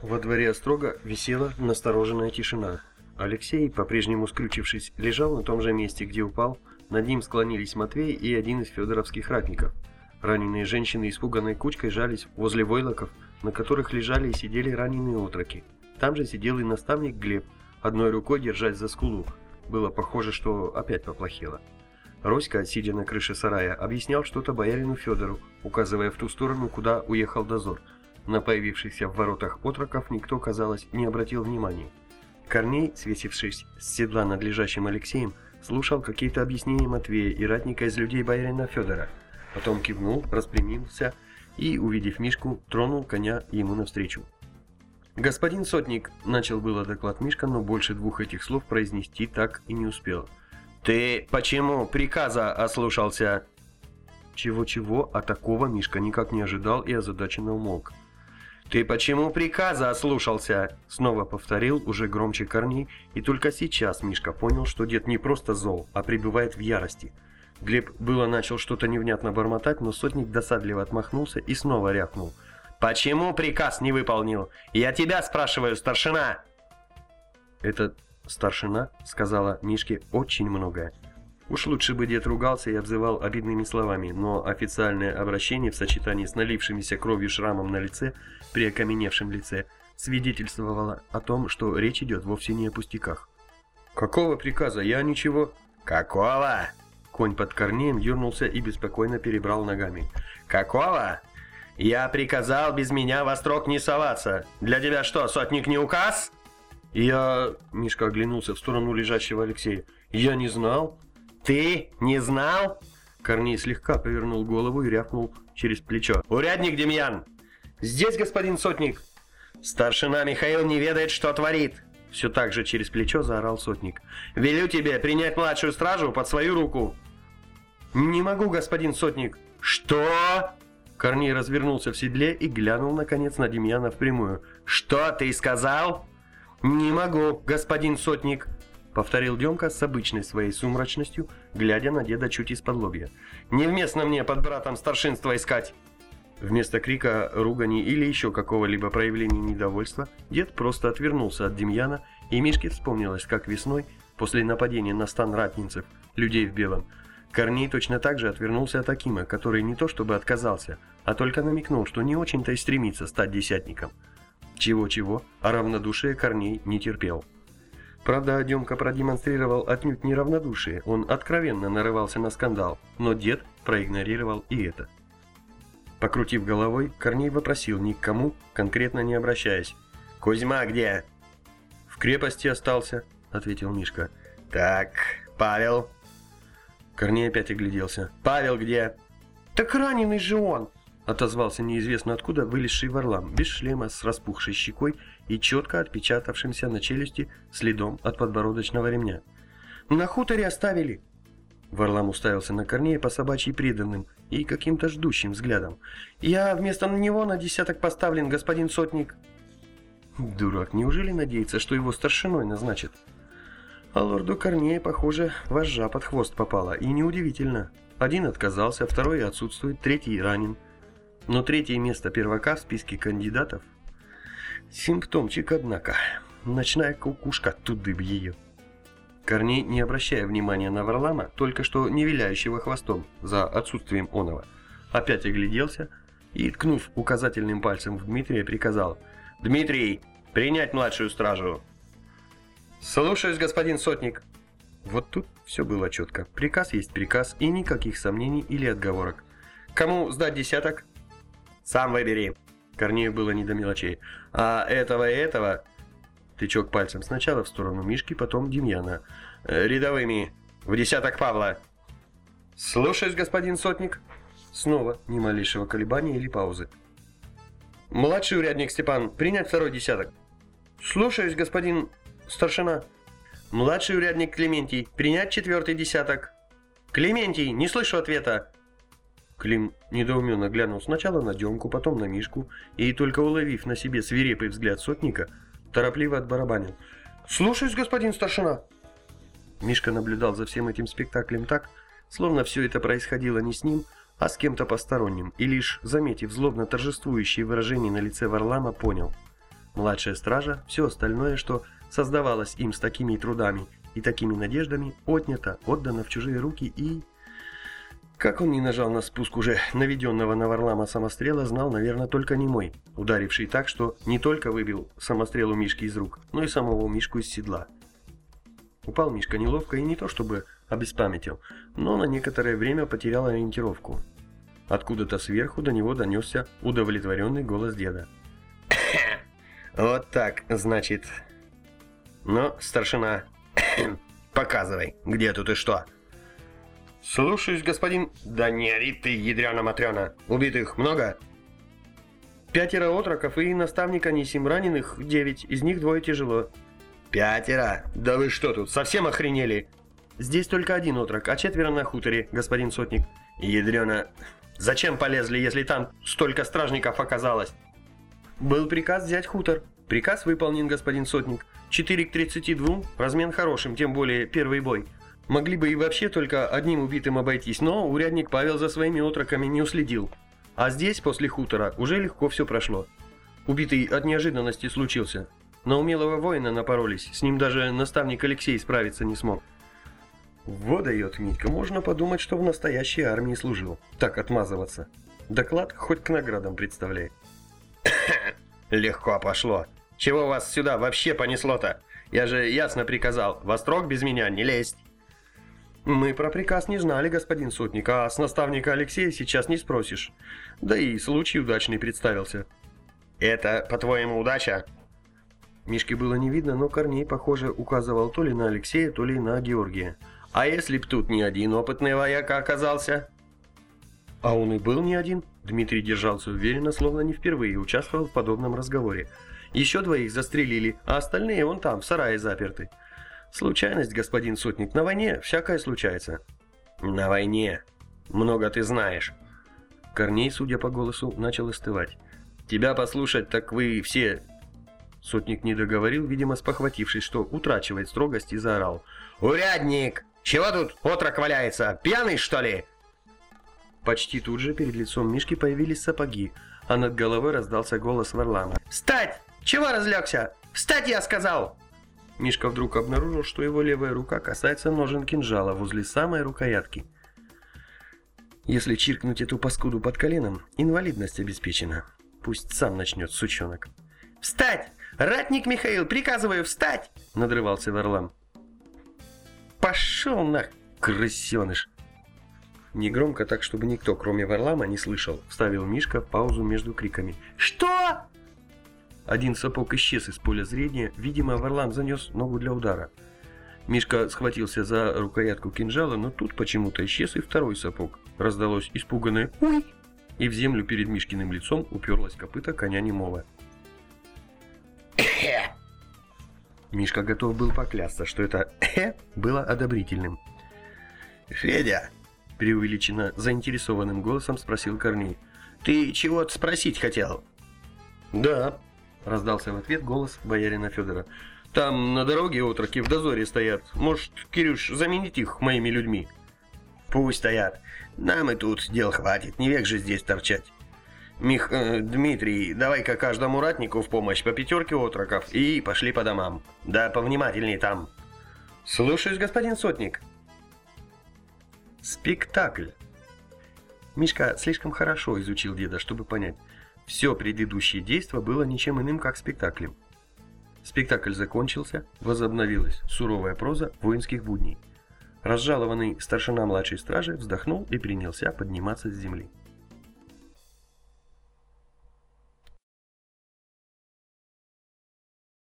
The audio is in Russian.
Во дворе острога висела настороженная тишина. Алексей, по-прежнему скрючившись, лежал на том же месте, где упал. Над ним склонились Матвей и один из федоровских ратников. Раненые женщины испуганной кучкой жались возле войлоков, на которых лежали и сидели раненые отроки. Там же сидел и наставник Глеб, одной рукой держась за скулу. Было похоже, что опять поплохело. Роська, сидя на крыше сарая, объяснял что-то боярину Федору, указывая в ту сторону, куда уехал дозор. На появившихся в воротах отроков никто, казалось, не обратил внимания. Корней, свесившись с седла над лежащим Алексеем, слушал какие-то объяснения Матвея и ратника из людей боярина Федора. Потом кивнул, распрямился и, увидев Мишку, тронул коня ему навстречу. «Господин Сотник», — начал было доклад Мишка, но больше двух этих слов произнести так и не успел. «Ты почему приказа ослушался?» Чего-чего, а такого Мишка никак не ожидал и озадаченно умолк. «Ты почему приказа ослушался?» Снова повторил, уже громче Корней, и только сейчас Мишка понял, что дед не просто зол, а пребывает в ярости. Глеб было начал что-то невнятно бормотать, но сотник досадливо отмахнулся и снова рявкнул. «Почему приказ не выполнил? Я тебя спрашиваю, старшина!» Этот старшина сказала Мишке очень многое. Уж лучше бы дед ругался и обзывал обидными словами, но официальное обращение в сочетании с налившимися кровью шрамом на лице, при окаменевшем лице, свидетельствовало о том, что речь идет вовсе не о пустяках. «Какого приказа? Я ничего...» «Какого?» Конь под корнеем юрнулся и беспокойно перебрал ногами. «Какого? Я приказал без меня во строк не соваться. Для тебя что, сотник не указ?» «Я...» — Мишка оглянулся в сторону лежащего Алексея. «Я не знал». «Ты не знал?» Корней слегка повернул голову и рявкнул через плечо. «Урядник Демьян!» «Здесь, господин сотник!» «Старшина Михаил не ведает, что творит!» Все так же через плечо заорал сотник. «Велю тебе принять младшую стражу под свою руку!» «Не могу, господин сотник!» «Что?» Корней развернулся в седле и глянул, наконец, на Демьяна впрямую. «Что ты сказал?» «Не могу, господин сотник!» Повторил Демка с обычной своей сумрачностью, глядя на деда чуть из-под лобья. «Невместно мне под братом старшинства искать!» Вместо крика, ругани или еще какого-либо проявления недовольства, дед просто отвернулся от Демьяна, и Мишке вспомнилось, как весной, после нападения на стан ратницев, людей в белом, Корней точно так же отвернулся от Акима, который не то чтобы отказался, а только намекнул, что не очень-то и стремится стать десятником. Чего-чего, а равнодушие Корней не терпел. Правда, Демка продемонстрировал отнюдь не равнодушие, он откровенно нарывался на скандал, но дед проигнорировал и это. Покрутив головой, Корней вопросил ни к кому, конкретно не обращаясь. «Кузьма где?» «В крепости остался», — ответил Мишка. «Так, Павел?» Корней опять огляделся. «Павел где?» «Так раненый же он!» Отозвался неизвестно откуда вылезший Варлам, без шлема, с распухшей щекой и четко отпечатавшимся на челюсти следом от подбородочного ремня. «На хуторе оставили!» Варлам уставился на Корнея по собачьи преданным и каким-то ждущим взглядом. «Я вместо него на десяток поставлен, господин сотник!» Дурак, неужели надеется, что его старшиной назначат? А лорду Корнея, похоже, вожжа под хвост попала, и неудивительно. Один отказался, второй отсутствует, третий ранен. Но третье место первака в списке кандидатов – симптомчик, однако. Ночная кукушка, туды б ее. Корней, не обращая внимания на Варлама, только что не виляющего хвостом за отсутствием оного, опять огляделся и, ткнув указательным пальцем в Дмитрия, приказал «Дмитрий, принять младшую стражу!» «Слушаюсь, господин сотник!» Вот тут все было четко. Приказ есть приказ, и никаких сомнений или отговорок. «Кому сдать десяток?» Сам выбери. Корнею было не до мелочей. А этого и этого... Тычок пальцем сначала в сторону Мишки, потом Демьяна. Э, рядовыми. В десяток Павла. Слушаюсь, господин сотник. Снова ни малейшего колебания или паузы. Младший урядник Степан, принять второй десяток. Слушаюсь, господин старшина. Младший урядник Клементий, принять четвертый десяток. Клементий, не слышу ответа. Клим недоуменно глянул сначала на Демку, потом на Мишку, и только уловив на себе свирепый взгляд сотника, торопливо отбарабанил. «Слушаюсь, господин старшина!» Мишка наблюдал за всем этим спектаклем так, словно все это происходило не с ним, а с кем-то посторонним, и лишь, заметив злобно торжествующее выражение на лице Варлама, понял. младшая стража, все остальное, что создавалось им с такими трудами и такими надеждами, отнято, отдано в чужие руки и... Как он не нажал на спуск уже наведенного на Варлама самострела, знал, наверное, только не мой, ударивший так, что не только выбил самострел у Мишки из рук, но и самого Мишку из седла. Упал Мишка неловко и не то чтобы обеспамятил, но на некоторое время потерял ориентировку. Откуда-то сверху до него донесся удовлетворенный голос деда. «Вот так, значит. Ну, старшина, показывай, где тут и что». «Слушаюсь, господин...» «Да не ори ты, ядрена-матрена! Убитых много?» «Пятеро отроков и наставника Нисим раненых, девять, из них двое тяжело». «Пятеро? Да вы что тут, совсем охренели?» «Здесь только один отрок, а четверо на хуторе, господин сотник». «Ядрена... Зачем полезли, если там столько стражников оказалось?» «Был приказ взять хутор. Приказ выполнен, господин сотник. Четыре к тридцати двум, размен хорошим, тем более первый бой». Могли бы и вообще только одним убитым обойтись, но урядник Павел за своими отроками не уследил. А здесь, после хутора, уже легко все прошло. Убитый от неожиданности случился. На умелого воина напоролись, с ним даже наставник Алексей справиться не смог. Вот дает Митька, можно подумать, что в настоящей армии служил. Так отмазываться. Доклад хоть к наградам представляет. Легко пошло. Чего вас сюда вообще понесло-то? Я же ясно приказал, во строк без меня не лезть. «Мы про приказ не знали, господин сотник, а с наставника Алексея сейчас не спросишь. Да и случай удачный представился». «Это, по-твоему, удача?» Мишки было не видно, но Корней, похоже, указывал то ли на Алексея, то ли на Георгия. «А если б тут не один опытный вояка оказался?» А он и был не один. Дмитрий держался уверенно, словно не впервые участвовал в подобном разговоре. Еще двоих застрелили, а остальные вон там, в сарае заперты. Случайность, господин сотник, на войне всякое случается. На войне. Много ты знаешь. Корней, судя по голосу, начал остывать. Тебя послушать, так вы все... Сотник не договорил, видимо, спохватившись, что утрачивает строгость, и заорал. «Урядник! Чего тут отрок валяется? Пьяный, что ли?» Почти тут же перед лицом Мишки появились сапоги, а над головой раздался голос Варлама. «Встать! Чего разлегся? Встать, я сказал!» Мишка вдруг обнаружил, что его левая рука касается ножен кинжала возле самой рукоятки. Если чиркнуть эту паскуду под коленом, инвалидность обеспечена. Пусть сам начнет, сучонок. «Встать! Ратник Михаил, приказываю встать!» — надрывался Варлам. «Пошел на крысеныш!» Негромко так, чтобы никто, кроме Варлама, не слышал, вставил Мишка паузу между криками. «Что?» Один сапог исчез из поля зрения, видимо, Варлам занес ногу для удара. Мишка схватился за рукоятку кинжала, но тут почему-то исчез и второй сапог. Раздалось испуганное «Уй!» и в землю перед Мишкиным лицом уперлась копыта коня немого. Мишка готов был поклясться, что это «э» было одобрительным. «Федя!» – преувеличенно заинтересованным голосом спросил Корней. «Ты чего-то спросить хотел?» «Да», Раздался в ответ голос боярина Федора. Там на дороге отроки в дозоре стоят. Может, Кирюш, заменить их моими людьми? Пусть стоят. Нам и тут дел хватит, не век же здесь торчать. Мих... Э, Дмитрий, давай-ка каждому ратнику в помощь по пятерке отроков и пошли по домам. Да повнимательней там. Слушаюсь, господин сотник. Спектакль. Мишка слишком хорошо изучил деда, чтобы понять. Все предыдущее действо было ничем иным, как спектаклем. Спектакль закончился, возобновилась суровая проза воинских будней. Разжалованный старшина младшей стражи вздохнул и принялся подниматься с земли.